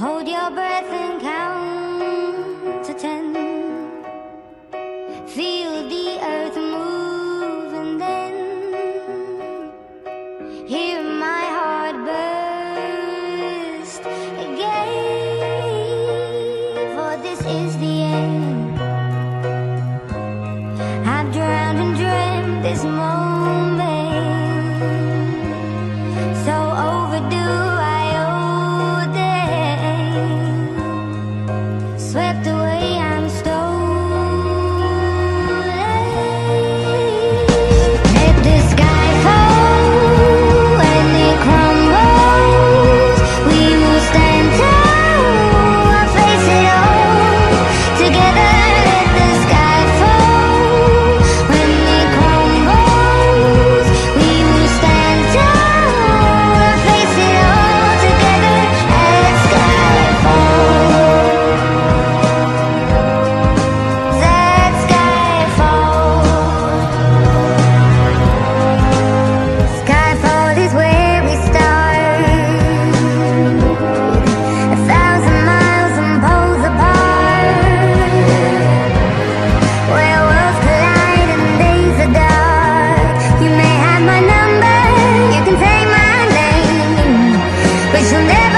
Hold your breath and count to ten. Feel the earth move and then hear my heart burst again. For this is the end. I've drowned and dreamt this moment. Cause you'll